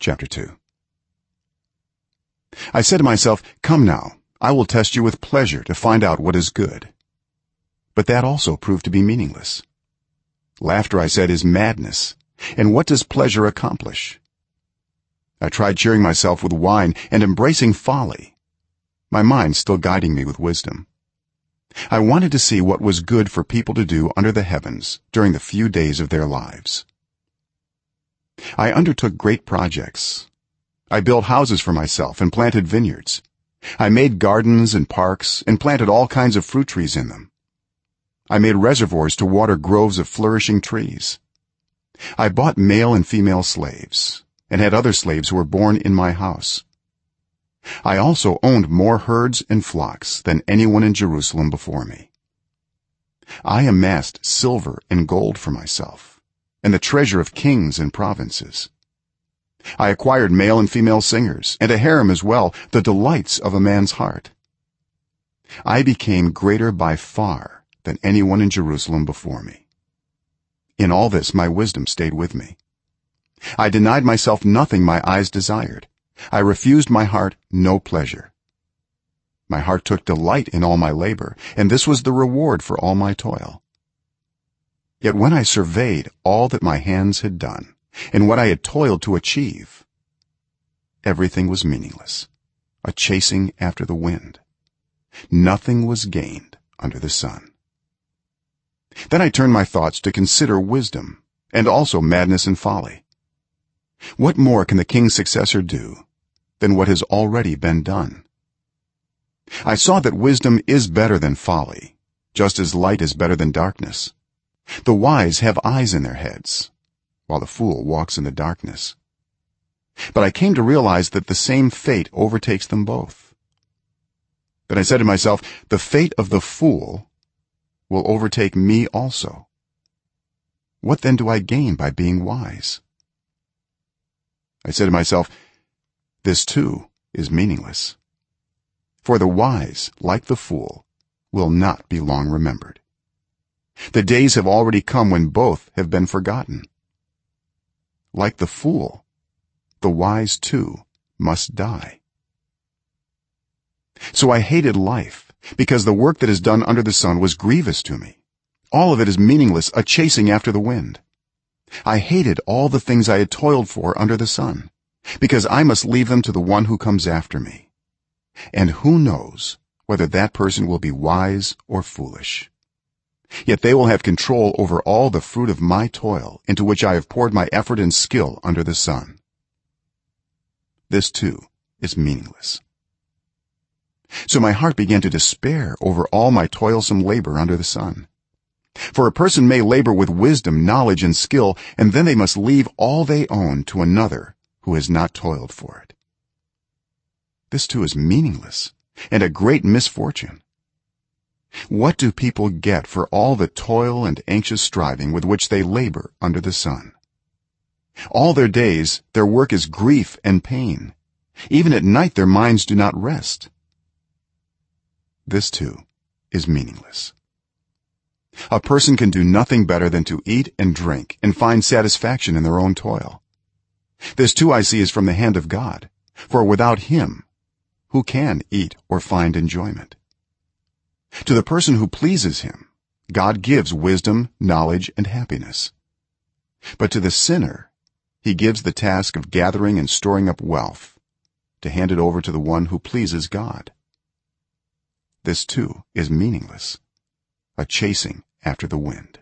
chapter 2 i said to myself come now i will test you with pleasure to find out what is good. But that also proved to be meaningless. Laughter i said is madness and what does pleasure accomplish? I tried cheering myself with wine and embracing folly. My mind still guiding me with wisdom. I wanted to see what was good for people to do under the heavens during the few days of their lives i undertook great projects. I built houses for myself and planted vineyards. I made gardens and parks and planted all kinds of fruit trees in them. I made reservoirs to water groves of flourishing trees. I bought male and female slaves and had other slaves who were born in my house. I also owned more herds and flocks than anyone in jerusalem before me. I amassed silver and gold for myself and the treasure of kings and provinces. I acquired male and female singers and a harem as well the delights of a man's heart. I became greater by far than anyone in jerusalem before me. In all this my wisdom stayed with me. I denied myself nothing my eyes desired. I refused my heart no pleasure. My heart took delight in all my labor and this was the reward for all my toil yet when i surveyed all that my hands had done and what i had toiled to achieve everything was meaningless a chasing after the wind. Nothing was gained under the sun. Then i turned my thoughts to consider wisdom and also madness and folly. What more can the king's successor do than what has already been done? I saw that wisdom is better than folly just as light is better than darkness the wise have eyes in their heads while the fool walks in the darkness. But i came to realize that the same fate overtakes them both. Then i said to myself the fate of the fool will overtake me also. What then do i gain by being wise? I said to myself this too is meaningless. For the wise like the fool will not be long remembered the days have already come when both have been forgotten. Like the fool the wise too must die. So i hated life because the work that is done under the sun was grievous to me. All of it is meaningless a chasing after the wind. I hated all the things i had toiled for under the sun because i must leave them to the one who comes after me. And who knows whether that person will be wise or foolish yet they will have control over all the fruit of my toil into which i have poured my effort and skill under the sun. This too is meaningless. So my heart began to despair over all my toilsome labor under the sun. For a person may labor with wisdom knowledge and skill and then they must leave all they own to another who has not toiled for it. This too is meaningless and a great misfortune what do people get for all the toil and anxious striving with which they labor under the sun? All their days their work is grief and pain. Even at night their minds do not rest. This too is meaningless. A person can do nothing better than to eat and drink and find satisfaction in their own toil. This too i see is from the hand of god. For without him who can eat or find enjoyment to the person who pleases him god gives wisdom knowledge and happiness. But to the sinner he gives the task of gathering and storing up wealth to hand it over to the one who pleases god. This too is meaningless a chasing after the wind